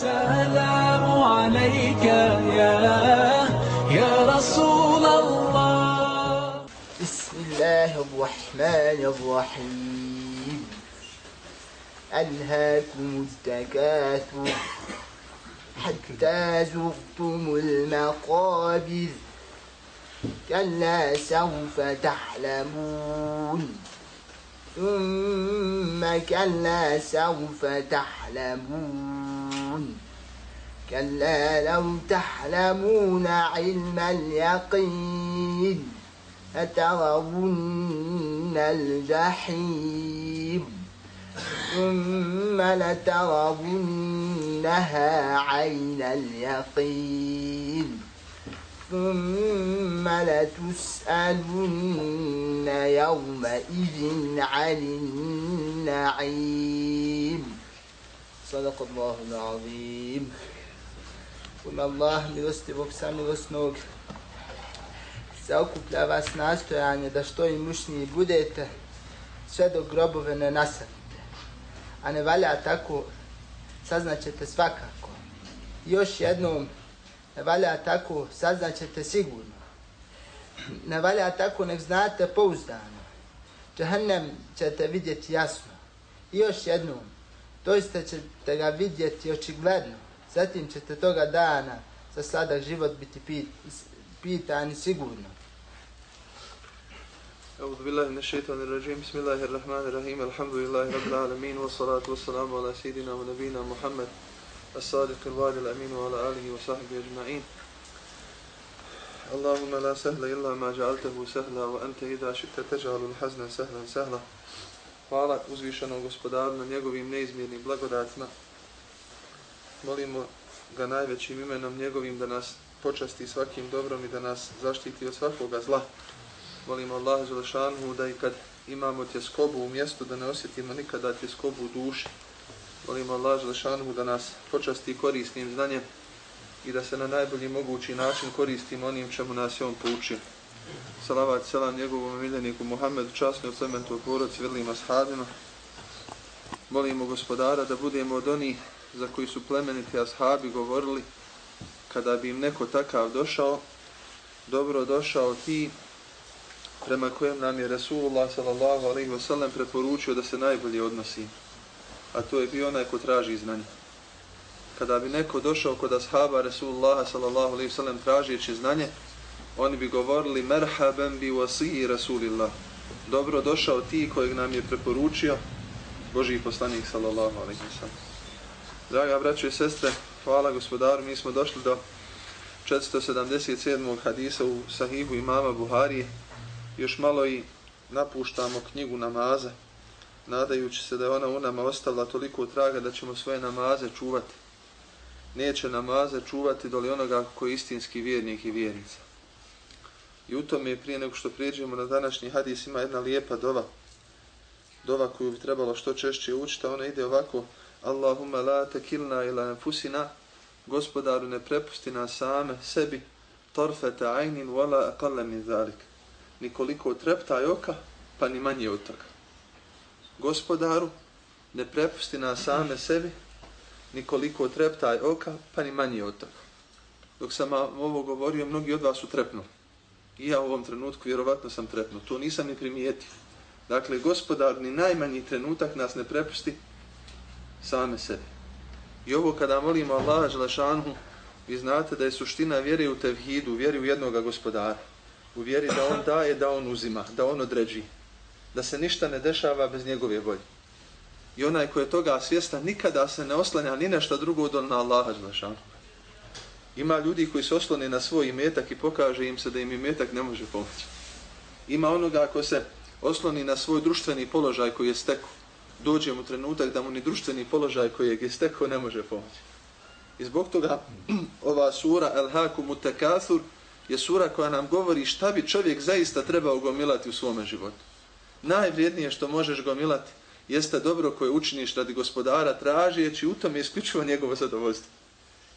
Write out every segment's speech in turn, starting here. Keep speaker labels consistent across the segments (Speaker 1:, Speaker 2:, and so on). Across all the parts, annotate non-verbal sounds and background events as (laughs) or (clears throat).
Speaker 1: السلام عليك يا يا رسول الله.
Speaker 2: بسم الله الرحمن الرحيم. ألهاكم التكاثر حتى زرتم المقابر. كلا سوف تعلمون. ثم كلا سوف تعلمون. كلا لو تعلمون علم اليقين لترون الجحيم ثم لترونها عين اليقين ثم لتسألن يومئذ عن النعيم. Sadak Allahu l'azim. U ime Allah, milostivog, samilosnog, se okuplja vas nastojanje da što imućniji budete, sve do grobove ne nasadite. A ne valja tako, saznaćete svakako. Još jednom, ne valja tako, saznaćete sigurno. Ne valja tako, nek znate pouzdano. Džahannem ćete vidjeti jasno. I još jednom, doista ćete ga vidjeti očigledno. Zatim ćete toga dana za sladak život biti pit, pitani sigurno.
Speaker 3: أعوذ بالله من الشيطان الرجيم بسم الله الرحمن الرحيم الحمد لله رب العالمين والصلاة والسلام على سيدنا ونبينا محمد الصادق الوعد الأمين وعلى آله وصحبه أجمعين اللهم لا سهل إلا ما جعلته سهلا وأنت إذا شئت تجعل الحزن سهلا سهلا Hvala uzvišenom gospodaru na njegovim neizmjernim blagodatima. Molimo ga najvećim imenom njegovim da nas počasti svakim dobrom i da nas zaštiti od svakoga zla. Molimo Allah Želešanhu da i kad imamo tjeskobu u mjestu da ne osjetimo nikada tjeskobu u duši. Molimo Allah Želešanhu da nas počasti korisnim znanjem i da se na najbolji mogući način koristimo onim čemu nas je on poučio. Salavat selam njegovom miljeniku Muhammedu, časnoj plementu poroci, vrlima ashabima. Molimo gospodara da budemo od onih za koji su plemeniti ashabi govorili kada bi im neko takav došao, dobro došao ti prema kojem nam je Resulullah sallallahu alaihi wasallam preporučio da se najbolje odnosi. A to je bio onaj ko traži znanje. Kada bi neko došao kod ashaba Resulullah sallallahu alaihi wasallam tražijeći znanje, oni bi govorili merhaben bi wasiji Rasulillah. Dobro došao ti kojeg nam je preporučio Boži poslanik sallallahu alaihi wasallam. Draga braćo i sestre, hvala gospodaru, mi smo došli do 477. hadisa u sahihu imama Buharije, još malo i napuštamo knjigu namaza, nadajući se da je ona u nama ostavila toliko traga da ćemo svoje namaze čuvati. Neće namaze čuvati doli onoga koji je istinski vjernik i vjernica. I u tome prije nego što prijeđemo na današnji hadis ima jedna lijepa dova. Dova koju bi trebalo što češće učiti, ona ide ovako Allahumma la tekilna ila enfusina Gospodaru ne prepusti nas same sebi torfeta ajnin wala aqalla min zalik nikoliko treptaj oka, pa ni manje od toga. Gospodaru, ne prepusti nas same sebi, nikoliko treptaj oka, pa ni manje od toga. Dok sam ovo govorio, mnogi od vas su trepnuli. I ja u ovom trenutku vjerovatno sam trepnuo. To nisam ni primijetio. Dakle, gospodar ni najmanji trenutak nas ne prepusti same sebi. I ovo kada molimo Allaha Želešanu, vi znate da je suština vjere u tevhidu, vjeri u jednoga gospodara u vjeri da on daje, da on uzima, da on određi. Da se ništa ne dešava bez njegove volje. I onaj ko je toga svjestan, nikada se ne oslanja ni nešto drugo od na Allaha Želešanu. Ima ljudi koji se oslone na svoj imetak i pokaže im se da im imetak ne može pomoći. Ima onoga ko se osloni na svoj društveni položaj koji je steko. Dođe mu trenutak da mu ni društveni položaj koji je steko ne može pomoći. I zbog toga (clears throat) ova sura El-Haku Mutakathur je sura koja nam govori šta bi čovjek zaista trebao gomilati u svome životu. Najvrijednije što možeš gomilati jeste dobro koje učiniš radi gospodara tražijeći u tome isključivo njegovo zadovoljstvo.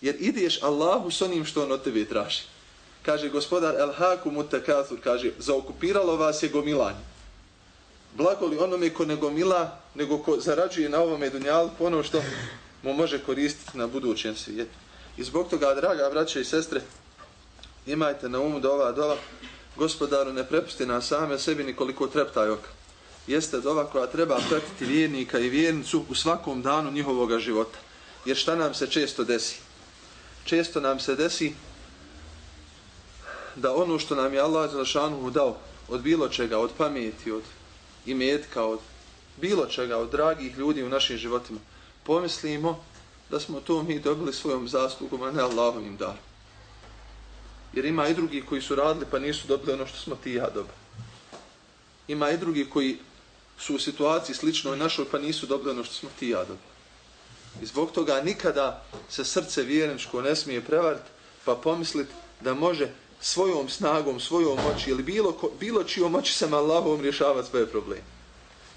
Speaker 3: Jer ideš Allahu s onim što on od tebe traži. Kaže gospodar El Haku Mutakathur, kaže, zaokupiralo vas je gomilanje. Blago li onome ko ne gomila, nego ko zarađuje na ovome dunjalku ono što mu može koristiti na budućem svijetu. I zbog toga, draga braće i sestre, imajte na umu da ova dova gospodaru ne prepusti nas same sebi nikoliko treptaj oka. Jeste dova koja treba pratiti vjernika i vjernicu u svakom danu njihovog života. Jer šta nam se često desi? Često nam se desi da ono što nam je Allah Zalašanuhu dao od bilo čega, od pameti, od imetka, od bilo čega, od dragih ljudi u našim životima, pomislimo da smo to mi dobili svojom zaslugom, a ne Allahovim darom. Jer ima i drugi koji su radili pa nisu dobili ono što smo ti ja dobili. Ima i drugi koji su u situaciji sličnoj našoj pa nisu dobili ono što smo ti ja dobili. I zbog toga nikada se srce vjerničko ne smije prevariti pa pomisliti da može svojom snagom, svojom moći ili bilo, bilo čijom moći sam Allahom rješavati svoje probleme.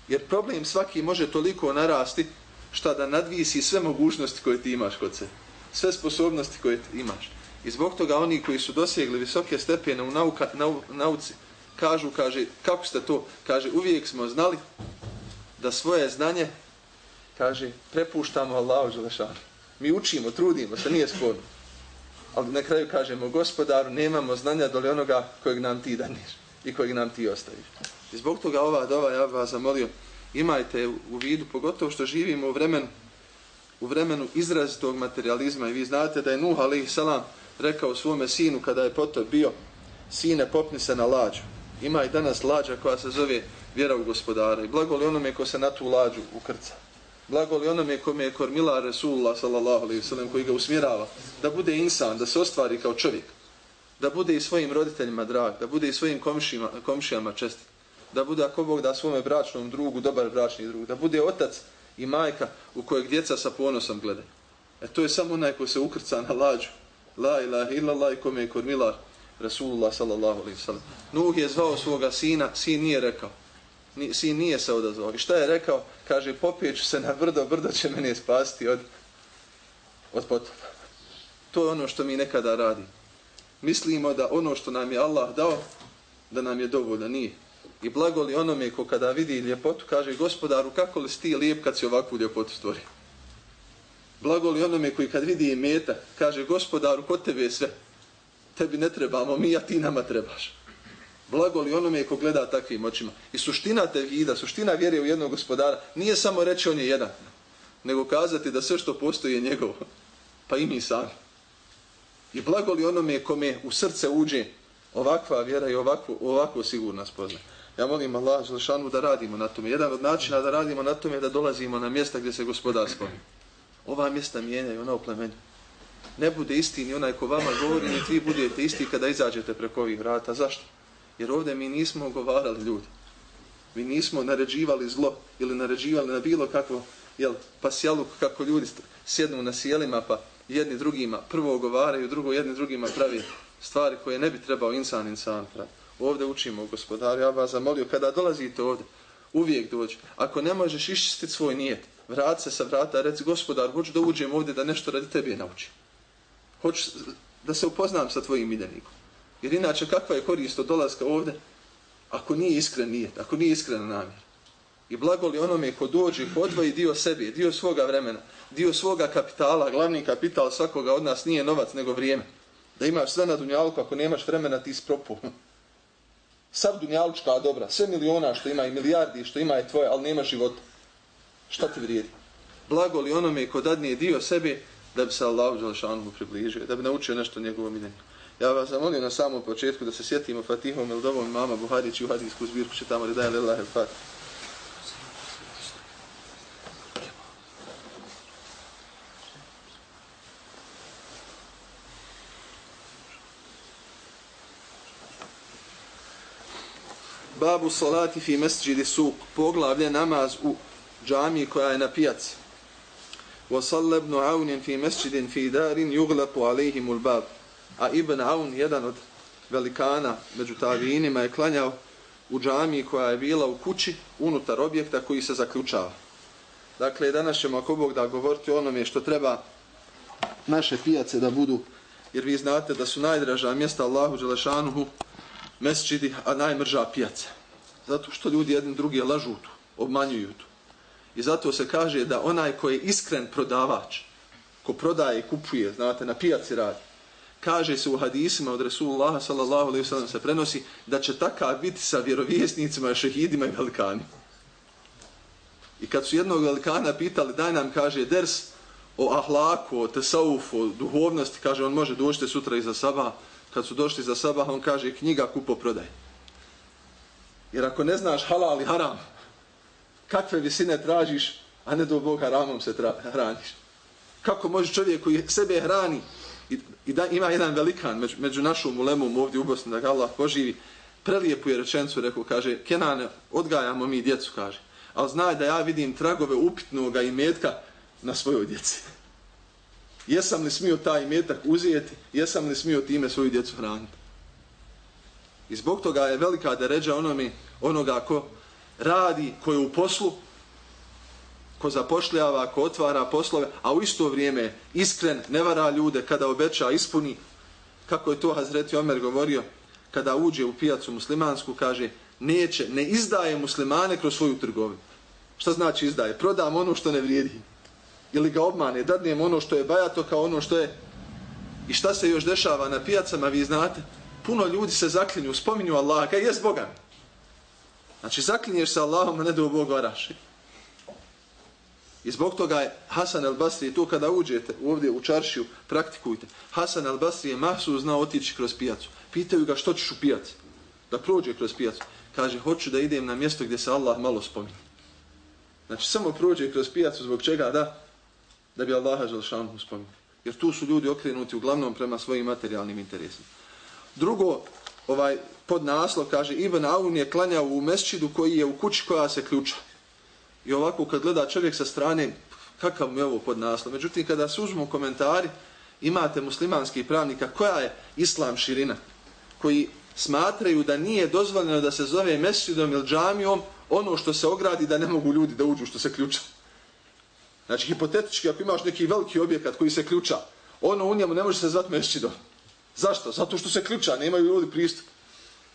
Speaker 3: Jer problem svaki može toliko narasti šta da nadvisi sve mogućnosti koje ti imaš kod se. Sve sposobnosti koje ti imaš. I zbog toga oni koji su dosjegli visoke stepene u nauka, nau, nauci, kažu, kaže, kako ste to? Kaže, uvijek smo znali da svoje znanje, kaže, prepuštamo Allahu Đelešanu. Mi učimo, trudimo se, nije sporno. Ali na kraju kažemo, gospodaru, nemamo znanja dole onoga kojeg nam ti daniš i kojeg nam ti ostaviš. I zbog toga ova dova, ja vas zamolio, imajte u vidu, pogotovo što živimo u vremenu, u vremenu izrazitog materializma i vi znate da je Nuh Ali salam rekao svome sinu kada je potop bio, sine popni se na lađu. Ima i danas lađa koja se zove vjera u gospodara i blago li onome ko se na tu lađu ukrca. Blago li onome kome je kormila Resulullah sallallahu alaihi sallam koji ga usmjerava da bude insan, da se ostvari kao čovjek. Da bude i svojim roditeljima drag, da bude i svojim komšima, komšijama čestit da bude ako Bog da svome bračnom drugu, dobar bračni drug, da bude otac i majka u kojeg djeca sa ponosom glede. E to je samo onaj ko se ukrca na lađu. La ilaha illallah i kome je kormilar Rasulullah sallallahu alaihi sallam. Nuh je zvao svoga sina, sin nije rekao. Ni, sin nije se odazvao. I šta je rekao? Kaže, popijeću se na brdo, brdo će mene spasti od, od potopa. To je ono što mi nekada radi. Mislimo da ono što nam je Allah dao, da nam je dovoljno, nije. I blagoli onome ko kada vidi ljepotu, kaže gospodaru kako li si ti lijep kad si ovakvu ljepotu stvori. Blagoli onome koji kad vidi meta, kaže gospodaru kod tebe je sve. Tebi ne trebamo, mi a ti nama trebaš. Blagoli onome ko gleda takvim očima. I suština tevhida, suština vjere u jednog gospodara, nije samo reći on je jedan, nego kazati da sve što postoji je njegovo. Pa i mi sami. I blagoli onome kome u srce uđe ovakva vjera i ovakvu, ovakvu sigurna spoznaje. Ja molim Allah Želešanu da radimo na tome. Jedan od načina da radimo na tome je da dolazimo na mjesta gdje se gospodar spominje. Ova mjesta mijenjaju, ona uplemenju. Ne bude isti ni onaj ko vama govori, ni vi budete isti kada izađete preko ovih vrata. Zašto? Jer ovdje mi nismo ogovarali ljudi. Mi nismo naređivali zlo ili naređivali na bilo kakvo jel, pasjaluk kako ljudi sjednu na sjelima pa jedni drugima prvo ogovaraju, drugo jedni drugima pravi stvari koje ne bi trebao insan insan pravi ovdje učimo gospodaru, ja vas zamolio, kada dolazite ovdje, uvijek dođi. Ako ne možeš iščistiti svoj nijet, vrat se sa vrata, reci gospodar, hoću da uđem ovdje da nešto radi tebe nauči. Hoću da se upoznam sa tvojim miljenikom. Jer inače, kakva je korist od dolaska ovdje, ako nije iskren nijet, ako nije iskren namjer. I blago li onome ko dođe, ko odvoji dio sebi, dio svoga vremena, dio svoga kapitala, glavni kapital svakoga od nas nije novac nego vrijeme. Da imaš sve na dunjalku, ako nemaš vremena, ti ispropu (laughs) sav dunjalučka dobra, sve miliona što ima i milijardi što ima je tvoje, ali nema života. Šta ti vrijedi? Blago li onome ko dadnije dio sebe da bi se Allah Đelešanu približio, da bi naučio nešto njegovom milenju. Ja vas zamolim na samom početku da se sjetimo Fatihom ili dovom mama Buharić u hadijsku zbirku će tamo redaje je lillahi fatih. Babu salati fi mesđidi suk. Poglavlje namaz u džami koja je na pijaci. Wa sallabnu aunin fi mesđidin fi darin yuglapu alejhimu babu. A Ibn Aun, jedan od velikana među tavinima, je klanjao u džamiji koja je bila u kući unutar objekta koji se zaključava. Dakle, danas ćemo ako Bog da govoriti o onome što treba naše pijace da budu, jer vi znate da su najdraža mjesta Allahu Đelešanuhu mesčidi, a najmrža pijace. Zato što ljudi jedni drugi lažu tu, obmanjuju tu. I zato se kaže da onaj koji je iskren prodavač, ko prodaje i kupuje, znate, na pijaci radi, kaže se u hadisima od Resulullah sallallahu alaihi sallam se prenosi da će takav biti sa vjerovjesnicima, šehidima i velikanima. I kad su jednog velikana pitali, daj nam, kaže, ders o ahlaku, o tesaufu, o duhovnosti, kaže, on može doći sutra iza saba. Kad su došli za saba, on kaže, knjiga kupo prodaj. Jer ako ne znaš halal i haram, kakve visine tražiš, a ne do Boga haramom se hraniš. Kako može čovjek koji sebe hrani i, i da ima jedan velikan među, među našom ulemom ovdje u Bosni, da ga Allah poživi, prelijepu je rečencu, rekao, kaže, Kenane, odgajamo mi djecu, kaže ali znaj da ja vidim tragove upitnog imetka na svojoj djeci. (laughs) Jesam li smio taj imetak uzijeti, jesam li smio time svoju djecu hraniti. I zbog toga je velika deređa onome, onoga ko radi, ko je u poslu, ko zapošljava, ko otvara poslove, a u isto vrijeme iskren, ne vara ljude kada obeća, ispuni, kako je to Hazreti Omer govorio, kada uđe u pijacu muslimansku, kaže, neće, ne izdaje muslimane kroz svoju trgovinu. Šta znači izdaje? Prodam ono što ne vrijedi. Ili ga obmane, dadnem ono što je bajato kao ono što je... I šta se još dešava na pijacama, vi znate? Puno ljudi se zaklinju, spominju Allaha, kaj jes Boga. Znači, zaklinješ se Allahom, a ne do Boga Bogu araši. I zbog toga je Hasan al-Basri, to kada uđete ovdje u čaršiju, praktikujte. Hasan al-Basri je mahsu znao otići kroz pijacu. Pitaju ga što ćeš u pijaci? Da prođe kroz pijacu. Kaže, hoću da idem na mjesto gdje se Allah malo spominje. Znači, samo prođe kroz pijacu zbog čega da? Da bi Allaha Želšanu spominje. Jer tu su ljudi okrenuti uglavnom prema svojim materijalnim interesima. Drugo, ovaj pod naslov kaže Ibn Aun je klanjao u mesčidu koji je u kući koja se ključa. I ovako kad gleda čovjek sa strane, kakav mu je ovo pod naslov. Međutim, kada se uzmu komentari, imate muslimanski pravnika, koja je islam širina, koji smatraju da nije dozvoljeno da se zove mesčidom ili džamijom, ono što se ogradi da ne mogu ljudi da uđu što se ključa. Znači, hipotetički, ako imaš neki veliki objekat koji se ključa, ono u njemu ne može se zvati mešćidom. Zašto? Zato što se ključa, nemaju ljudi pristup.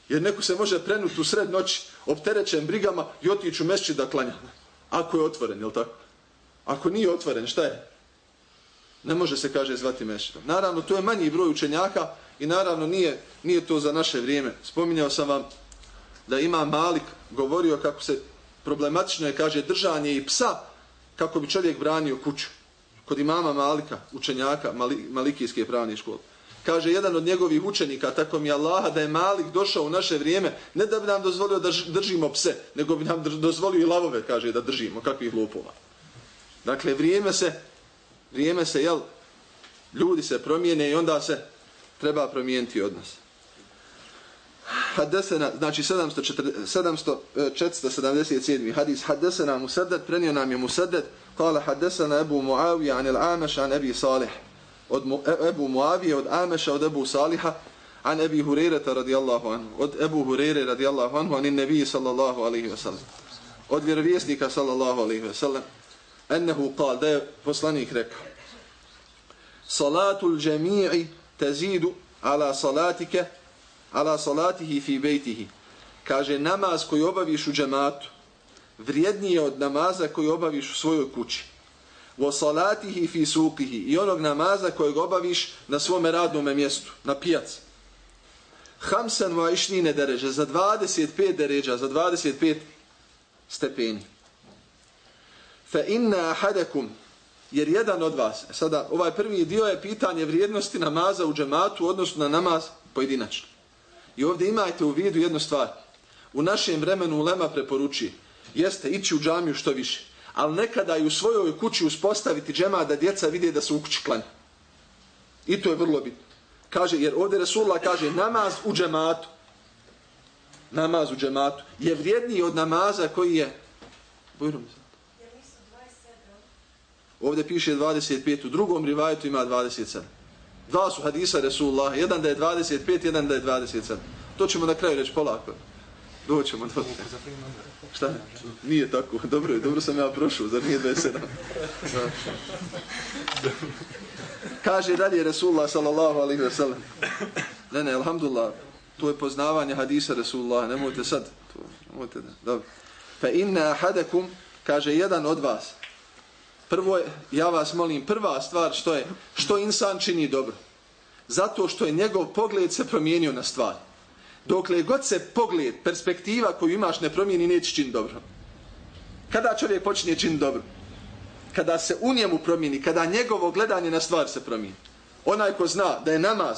Speaker 3: Jer neko se može prenuti u sred noći opterećen brigama i otići u mešćid da klanja. Ako je otvoren, je tako? Ako nije otvoren, šta je? Ne može se, kaže, zvati mešitom. Naravno, to je manji broj učenjaka i naravno nije, nije to za naše vrijeme. Spominjao sam vam da ima Malik govorio kako se problematično je, kaže, držanje i psa kako bi čovjek branio kuću. Kod imama Malika, učenjaka Malikijske pravne škole. Kaže jedan od njegovih učenika, tako mi Allaha, da je Malik došao u naše vrijeme, ne da bi nam dozvolio da držimo pse, nego bi nam dozvolio i lavove, kaže, da držimo, kakvih lupova. Dakle, vrijeme se, vrijeme se, jel, ljudi se promijene i onda se treba promijeniti odnos. Hadesena, znači 777. E, hadis, Hadesena Musaddad, prenio nam je Musaddad, kala Hadesena Ebu Muawija anil Ameša an Ebi Salih. Od e, Ebu Muavije, od Ameša, od Ebu Saliha, an Ebi Hurereta radijallahu anhu. Od Ebu Hurere radijallahu anhu, anin Nebi sallallahu alaihi wa sallam. Od vjerovjesnika sallallahu alaihi wa sallam. Ennehu kal, da je poslanik rekao. Salatul džemi'i tezidu ala salatike ala salatihi fi bejtihi. Kaže, namaz koji obaviš u džematu, vrijednije od namaza koji obaviš u svojoj kući. Vo salatihi fi. I onog namaza kojeg obaviš na svome radnom mjestu, na pijaci. Hamsan wa išnine deređe, za 25 deređa, za 25 stepeni. Fa inna ahadakum, jer jedan od vas, e sada ovaj prvi dio je pitanje vrijednosti namaza u džematu, odnosno na namaz pojedinačno. I ovdje imajte u vidu jednu stvar. U našem vremenu Lema preporuči jeste ići u džamiju što više. Ali nekada i u svojoj kući uspostaviti džema da djeca vide da su u kući klanja. I to je vrlo bitno. Kaže, jer ovdje Resulullah kaže namaz u džematu. Namaz u džematu je vrijedniji od namaza koji je... Bujrom se. Ovdje piše 25. U drugom rivajetu ima 27. Dva su hadisa Resulullah, jedan da je 25, jedan da je 27. To ćemo na kraju reći polako. Doćemo do Šta? Nije tako. Dobro, dobro sam ja prošao, zar nije 27? Kaže dalje Resulullah sallallahu alaihi wa sallam. Ne, ne, alhamdulillah. To je poznavanje hadisa Resulullah. Nemojte sad. To, nemojte da. Dobro. Fa inna ahadakum kaže jedan od vas, prvo je, ja vas molim, prva stvar što je, što insan čini dobro. Zato što je njegov pogled se promijenio na stvari. Dokle god se pogled, perspektiva koju imaš ne promijeni, neće čin dobro. Kada čovjek počinje čin dobro? Kada se u njemu promijeni, kada njegovo gledanje na stvar se promijeni. Onaj ko zna da je namaz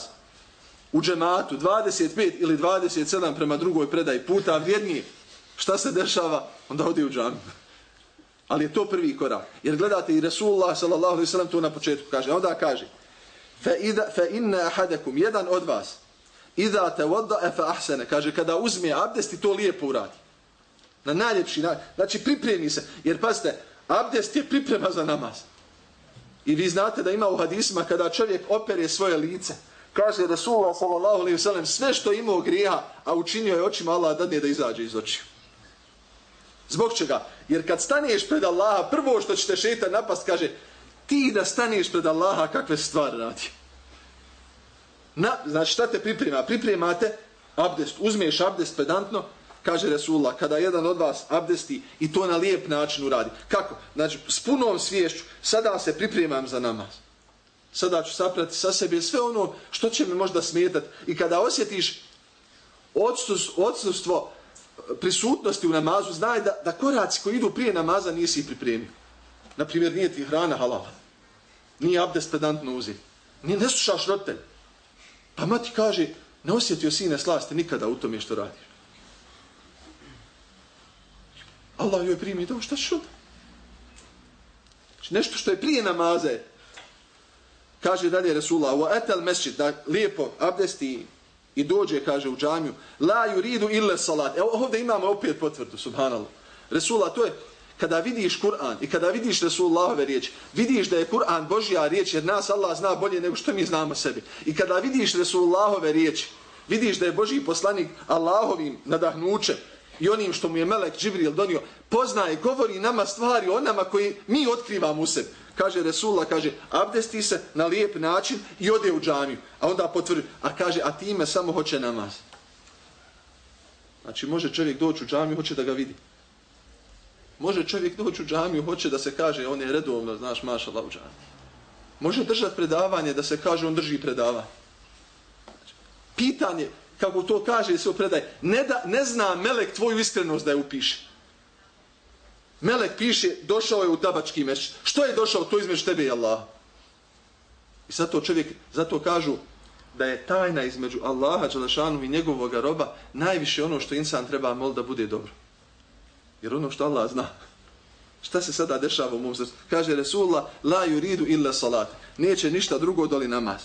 Speaker 3: u džematu 25 ili 27 prema drugoj predaj puta vrijednije, šta se dešava? Onda odi u džamu. Ali je to prvi korak. Jer gledate i Resulullah sallallahu alaihi sallam to na početku kaže. Onda kaže fa, ida, fa inna ahadakum, jedan od vas, Iza te voda e ahsene. Kaže, kada uzme abdest i to lijepo uradi. Na najljepši način. Znači, pripremi se. Jer, pazite, abdest je priprema za namaz. I vi znate da ima u hadisma kada čovjek opere svoje lice. Kaže Rasulullah sallallahu alaihi sallam sve što imao grija, a učinio je očima Allah dadne da izađe iz očiju. Zbog čega? Jer kad staneš pred Allaha, prvo što će te šeitan napast, kaže, ti da staneš pred Allaha, kakve stvari radi. Na, znači šta te priprema? Pripremate abdest. Uzmeš abdest pedantno, kaže Resulullah, kada jedan od vas abdesti i to na lijep način uradi. Kako? Znači, s punom sviješću, sada se pripremam za namaz. Sada ću saprati sa sebi sve ono što će mi možda smetati. I kada osjetiš odsustvo e, prisutnosti u namazu, znaj da, da koraci koji idu prije namaza nisi ih pripremio. Naprimjer, nije ti hrana halala. Nije abdest pedantno uzeti. Nije, ne slušaš roditelj. Pa mati kaže, ne osjetio sine slaste nikada u tome što radiš. Allah joj primi to, šta što? Znači, nešto što je prije namaze. Kaže dalje Resulullah, wa etel mesjid, da lijepo abdesti i dođe, kaže u džamiju, la ju ridu ille salat. Evo ovdje imamo opet potvrdu, subhanallah. Resulullah, to je kada vidiš Kur'an i kada vidiš Resulullahove riječi, vidiš da je Kur'an Božja riječ jer nas Allah zna bolje nego što mi znamo sebi. I kada vidiš Resulullahove riječi, vidiš da je Božji poslanik Allahovim nadahnućem i onim što mu je Melek Džibril donio, poznaje, govori nama stvari o nama koji mi otkrivamo u sebi. Kaže Resulullah, kaže, abdesti se na lijep način i ode u džamiju. A onda potvrdi, a kaže, a time samo hoće namaz. Znači, može čovjek doći u džamiju, hoće da ga vidi. Može čovjek doći u džamiju, hoće da se kaže on je redovno, znaš, maša u džamiju. Može držati predavanje da se kaže on drži predavanje. Pitanje, kako to kaže se u ne, da, ne zna Melek tvoju iskrenost da je upiše. Melek piše, došao je u tabački meš. Što je došao? To između tebe i Allah. I zato čovjek, zato kažu da je tajna između Allaha, Đalešanu i njegovog roba najviše ono što insan treba mol da bude dobro. Jer ono što Allah zna. Šta se sada dešava u mom srcu? Kaže Resulullah, la yuridu illa salat. Neće ništa drugo doli namaz.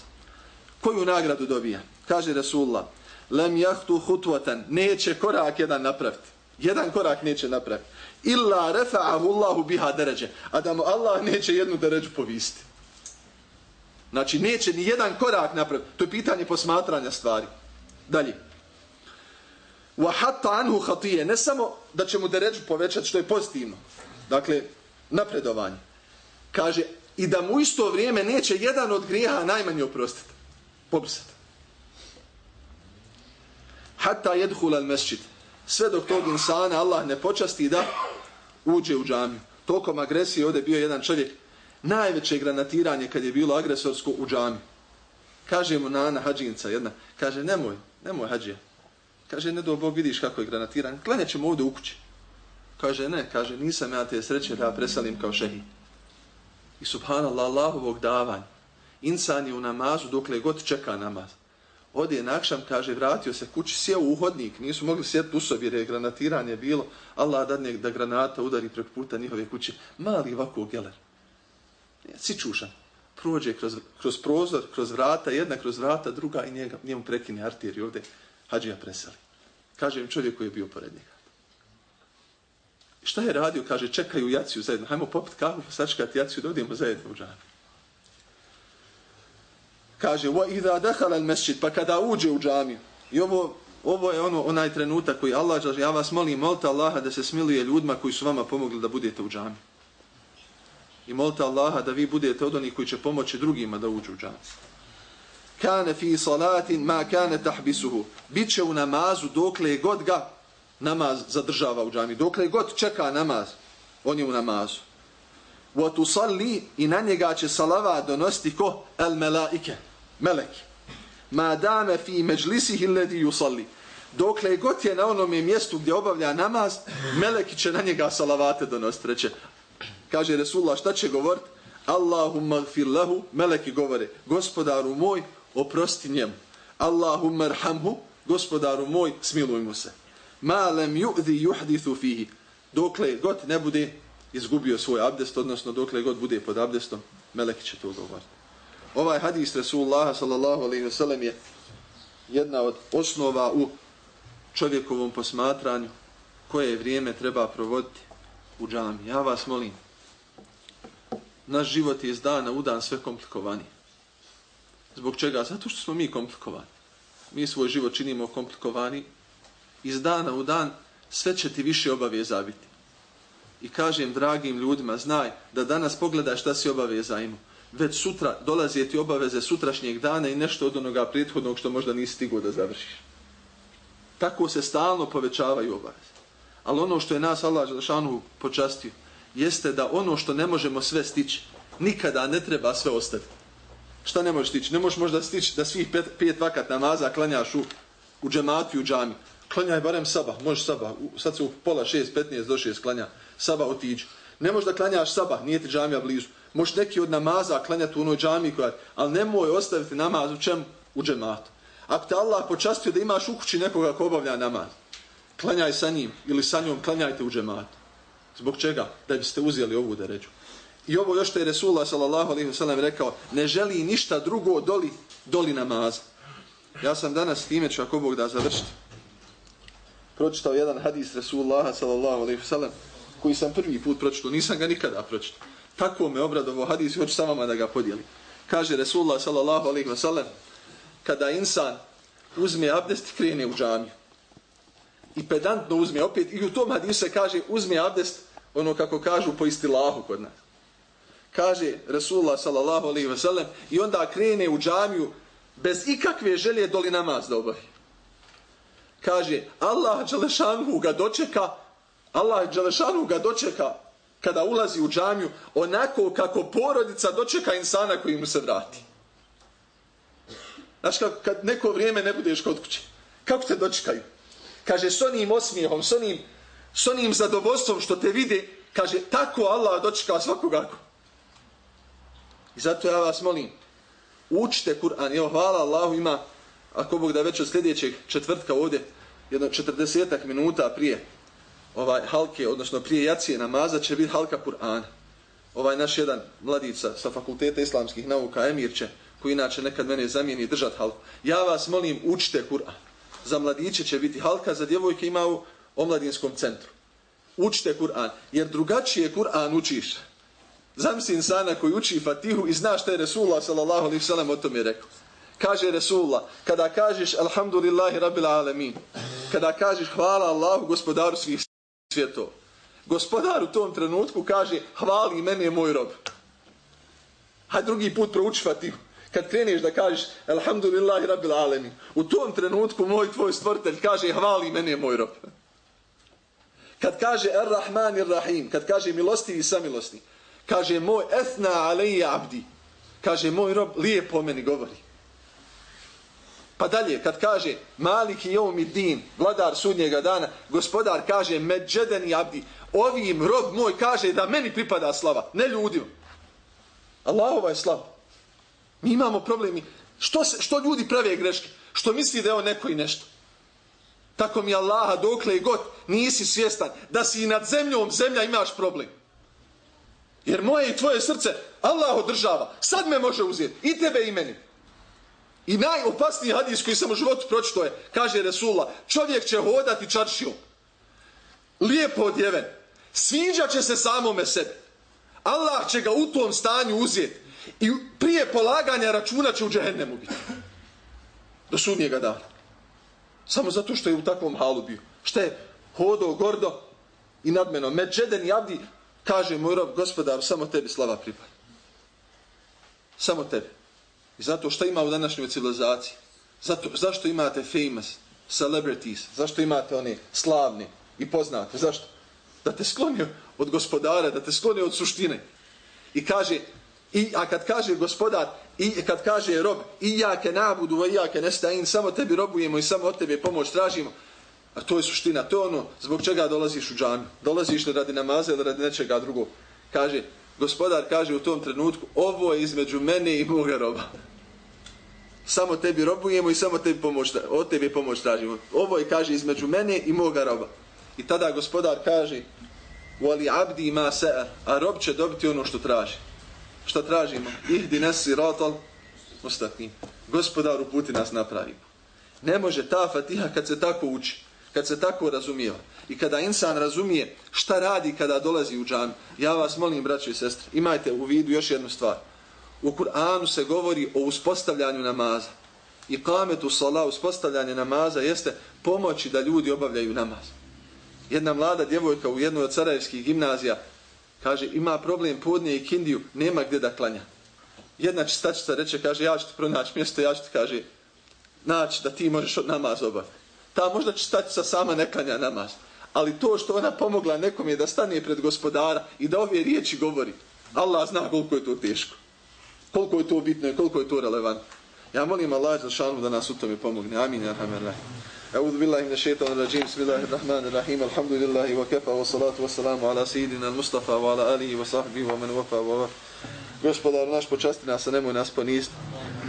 Speaker 3: Koju nagradu dobija? Kaže Resulullah, lam jahtu hutvatan. Neće korak jedan napraviti. Jedan korak neće napraviti. Illa refa'ahu Allahu biha deređe. A da mu Allah neće jednu deređu povisti. Znači, neće ni jedan korak napraviti. To je pitanje posmatranja stvari. Dalje wa hatta anhu khatije. Ne samo da će mu deređu povećati što je pozitivno. Dakle napredovanje. Kaže i da mu isto vrijeme neće jedan od grijeha najmanje oprostiti pobrisati hatta yadkhul al masjid sve dok tog insana Allah ne počasti da uđe u džamiju. Tokom agresije ovdje bio jedan čovjek najveće granatiranje kad je bilo agresorsko u džamiju kaže mu nana hađinca jedna kaže nemoj nemoj hađija Kaže, ne do Bog, vidiš kako je granatiran. Klanjat ćemo ovdje u kući. Kaže, ne, kaže, nisam ja te sreće da presalim kao šehi. I subhanallah, Allahovog davanja. Insan je u namazu dokle god čeka namaz. Ode nakšam, kaže, vratio se kući, sjeo u uhodnik. Nisu mogli sjeti u sobi jer je granatiranje bilo. Allah dadne da granata udari preko puta njihove kuće. Mali ovako geler. Sičušan. Prođe kroz, kroz prozor, kroz vrata, jedna kroz vrata, druga i njega, njemu prekine arteriju ovdje Hadžija preseli. Kaže im čovjek koji je bio pored njega. Šta je radio? Kaže, čekaju jaciju zajedno. Hajmo popit kahu, sačkati jaciju, da zajedno u džami. Kaže, wa idha dakhala al-masjid, pa kada uđe u džamiju. I ovo ovo je ono onaj trenutak koji Allah ja vas molim, molite Allaha da se smiluje ljudima koji su vama pomogli da budete u džamiju. I molite Allaha da vi budete od onih koji će pomoći drugima da uđu u džamiju kane fi salatin ma kane tahbisuhu. Biće u namazu dokle god ga namaz zadržava u džami. Dokle god čeka namaz. On je u namazu. Wa tusalli i na njega će salava donosti ko? El melaike. Meleki. Ma dame fi međlisih illedi yusalli. Dokle god je na onom mjestu gdje obavlja namaz, meleki će na njega salavate donosti. Reče, kaže Resulullah, šta će govorit? Allahumma gfir lahu, meleki govore, gospodaru moj, oprosti njemu. Allahumma arhamhu, gospodaru moj, smiluj mu se. Ma lem yu'zi yuhdithu fihi. Dokle god ne bude izgubio svoj abdest, odnosno dokle god bude pod abdestom, meleki će to govoriti. Ovaj hadis Rasulullah sallallahu alaihi wa sallam je jedna od osnova u čovjekovom posmatranju koje vrijeme treba provoditi u džami. Ja vas molim, naš život je iz dana u dan sve komplikovani. Zbog čega? Zato što smo mi komplikovani. Mi svoj život činimo komplikovani. Iz dana u dan sve će ti više obaveza biti. I kažem dragim ljudima, znaj da danas pogledaj šta si obaveza imao. Već sutra dolazi ti obaveze sutrašnjeg dana i nešto od onoga prethodnog što možda nisi stigao da završiš. Tako se stalno povećavaju obaveze. Ali ono što je nas Allah Želešanu počastio, jeste da ono što ne možemo sve stići, nikada ne treba sve ostati. Šta ne možeš stići? Ne možeš možda stići da svih pet, pet vakat namaza klanjaš u, u džematu i u džami. Klanjaj barem saba, možeš saba. Sad se u pola šest, petnijest do šest klanja. Saba otiđu. Ne možeš da klanjaš saba, nije ti džamija blizu. Možeš neki od namaza klanjati u onoj džami koja ali nemoj ostaviti namaz u čem? U džematu. Ako te Allah počastio da imaš u kući nekoga ko obavlja namaz, klanjaj sa njim ili sa njom, klanjajte u džematu. Zbog čega? Da biste uzeli ovu deređu. I ovo još ono što je Resulullah sallallahu alaihi wasallam rekao, ne želi ništa drugo doli, doli namaza. Ja sam danas time ću ako Bog da završiti. Pročitao jedan hadis Resulullah sallallahu alaihi wasallam koji sam prvi put pročitao, nisam ga nikada pročitao. Tako me obradovo hadis i hoću sa vama da ga podijeli. Kaže Resulullah sallallahu alaihi wasallam, kada insan uzme abdest i krene u džamiju i pedantno uzme opet, i u tom hadisu se kaže uzme abdest, ono kako kažu po istilahu kod nas kaže Resulullah sallallahu alaihi ve i onda krene u džamiju bez ikakve želje doli namaz da obavi. Kaže, Allah Đelešanu ga dočeka, Allah Đelešanu ga dočeka kada ulazi u džamiju onako kako porodica dočeka insana koji mu se vrati. Znaš, kad, kad neko vrijeme ne budeš kod kuće, kako te dočekaju? Kaže, s onim osmijehom, s onim, s onim zadovoljstvom što te vide, kaže, tako Allah dočeka svakoga I zato ja vas molim, učite Kur'an. Evo, hvala Allahu ima, ako Bog da već od sljedećeg četvrtka ovdje, jedno četrdesetak minuta prije ovaj halke, odnosno prije jacije namaza, će biti halka Kur'ana. Ovaj naš jedan mladica sa fakulteta islamskih nauka, Emirće, koji inače nekad mene zamijeni držat halku. Ja vas molim, učite Kur'an. Za mladiće će biti halka, za djevojke ima u omladinskom centru. Učite Kur'an, jer drugačije Kur'an učiš. Zamisli insana koji uči Fatihu i zna šta je Resulullah sallallahu alaihi sallam o tom je rekao. Kaže Resulullah, kada kažeš Alhamdulillahi Rabbil Alamin, kada kažeš hvala Allahu gospodaru svih svjetova, gospodar u tom trenutku kaže hvali mene je moj rob. Hajde drugi put prouči Fatihu. Kad kreneš da kažeš Alhamdulillahi Rabbil Alamin, u tom trenutku moj tvoj stvrtelj kaže hvali mene je moj rob. Kad kaže Ar-Rahman Ar-Rahim, kad kaže milostivi i samilostni, kaže moj esna alej abdi. Kaže moj rob lijepo meni govori. Pa dalje kad kaže Malik jom i din vladar sudnjega dana gospodar kaže međeden i abdi. Ovim rob moj kaže da meni pripada slava ne ljudima. Allahova je slava. Mi imamo problemi što, se, što ljudi prave greške? Što misli da je on neko i nešto? Tako mi Allaha dokle i god nisi svjestan da si nad zemljom zemlja imaš problem. Jer moje i tvoje srce Allah održava. Sad me može uzeti. I tebe i meni. I najopasniji hadis koji sam u životu pročito je, kaže Resula, čovjek će hodati čaršijom. Lijepo odjeven. Sviđat će se samome sebi. Allah će ga u tom stanju uzeti. I prije polaganja računa će u džehennemu biti. Do sudnjega dana. Samo zato što je u takvom halu bio. Šta je? Hodo gordo i nadmeno. Međeden i abdi Kaže moj rob, gospodar, samo tebi slava pripada. Samo tebi. I zato što ima u današnjoj civilizaciji? Zato, zašto imate famous celebrities? Zašto imate one slavne i poznate? Zašto? Da te skloni od gospodara, da te skloni od suštine. I kaže, i, a kad kaže gospodar, i kad kaže rob, i jake nabudu, i jake nestajin, samo tebi robujemo i samo od tebe pomoć tražimo. A to je suština, to je ono zbog čega dolaziš u džanu. Dolaziš li radi namaza ili radi nečega drugog. Kaže, gospodar kaže u tom trenutku, ovo je između mene i moga roba. Samo tebi robujemo i samo tebi pomoć, od tebi pomoć tražimo. Ovo je, kaže, između mene i moga roba. I tada gospodar kaže, Wali abdi ma sa'a, a rob će dobiti ono što traži. Šta tražimo? Ihdi nas siratal mustaqim. Gospodar uputi nas napravimo. Ne može ta fatiha kad se tako uči, kad se tako razumijeva i kada insan razumije šta radi kada dolazi u džam, Ja vas molim, braćo i sestre, imajte u vidu još jednu stvar. U Kur'anu se govori o uspostavljanju namaza. I kametu sala, uspostavljanje namaza, jeste pomoći da ljudi obavljaju namaz jedna mlada djevojka u jednoj od carajevskih gimnazija kaže ima problem podnije i kindiju, nema gdje da klanja. Jedna čistačica reče, kaže ja ću ti pronaći mjesto, ja ću ti kaže naći da ti možeš od namaz obaviti Ta možda čistačica sama ne klanja namaz. Ali to što ona pomogla nekom je da stane pred gospodara i da ove riječi govori. Allah zna koliko je to teško. Koliko je to bitno i koliko je to relevantno. Ja molim Allah za šanu da nas u tome pomogne. Amin. Amin. أعوذ بالله من الشيطان الرجيم بسم الله الرحمن الرحيم الحمد لله وكفى والصلاة والسلام على سيدنا المصطفى وعلى آله وصحبه ومن وفى ووفى Gospodar naš počasti nas, a nemoj nas ponist.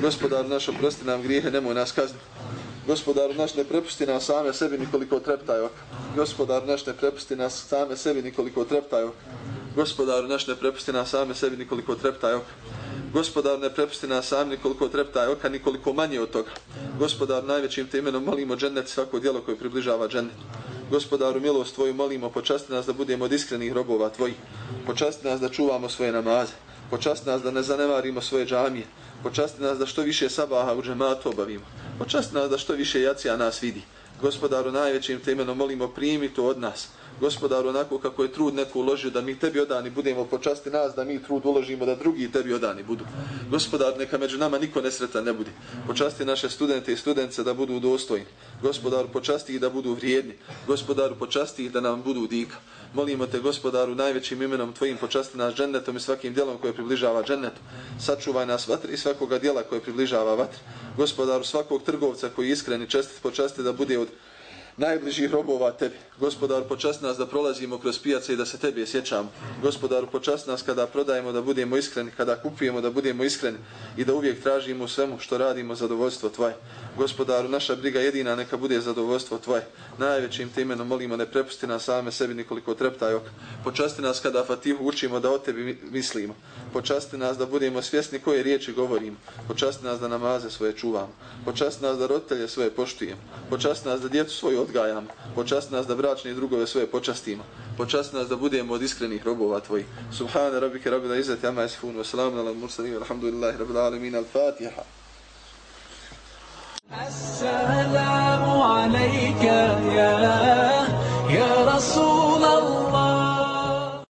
Speaker 3: Gospodar naš oprosti nam grijehe, nemoj nas kazniti. Gospodar naš ne prepusti nas same sebi nikoliko treptaju. Gospodar naš ne prepusti nas same sebi nikoliko treptaju. Gospodar naš ne prepusti nas same sebi nikoliko treptaju. Gospodar ne prepusti nas sam nikoliko treptaj oka, nikoliko manje od toga. Gospodar, najvećim te imenom molimo džennet svako djelo koje približava džennet. Gospodaru, milost Tvoju molimo, počasti nas da budemo od iskrenih robova Tvojih. Počasti nas da čuvamo svoje namaze. Počasti nas da ne zanemarimo svoje džamije. Počasti nas da što više sabaha u džematu obavimo. Pa Počasti nas da što više jacija nas vidi. Gospodaru, najvećim te imenom molimo, primi to od nas gospodar onako kako je trud neko uložio da mi tebi odani budemo počasti nas, da mi trud uložimo da drugi tebi odani budu. Gospodar, neka među nama niko nesretan ne budi. Počasti naše studente i studence da budu dostojni. Gospodar, počasti ih da budu vrijedni. Gospodaru, počasti ih da nam budu dika. Molimo te, gospodaru, najvećim imenom tvojim počasti nas džennetom i svakim dijelom koje približava džennetu. Sačuvaj nas vatri i svakoga dijela koje približava vatri. Gospodaru, svakog trgovca koji iskreni čestit počasti da bude od najbližih robova tebi. Gospodar, počast nas da prolazimo kroz pijace i da se tebe sjećamo. Gospodar, počast nas kada prodajemo da budemo iskreni, kada kupujemo da budemo iskreni i da uvijek tražimo svemu što radimo zadovoljstvo Tvoje. Gospodaru, naša briga jedina neka bude zadovoljstvo Tvoje. Najvećim te imenom molimo ne prepusti nas same sebi nikoliko treptaj ok. Počasti nas kada Fatihu učimo da o tebi mislimo. Počasti nas da budemo svjesni koje riječi govorimo. Počasti nas da namaze svoje čuvamo. Počasti nas da roditelje svoje poštujemo. Počasti nas da djecu svoju odgajam. Počasti nas da bračne drugove svoje počastimo. Počasti nas da budemo od iskrenih robova tvojih. Subhane rabike rabila izzati ama esifun. Wasalamu ala mursalin Alhamdulillahi rabbil alamin. Al-Fatiha.
Speaker 1: Assalamu alayka ya, ya Rasulallah.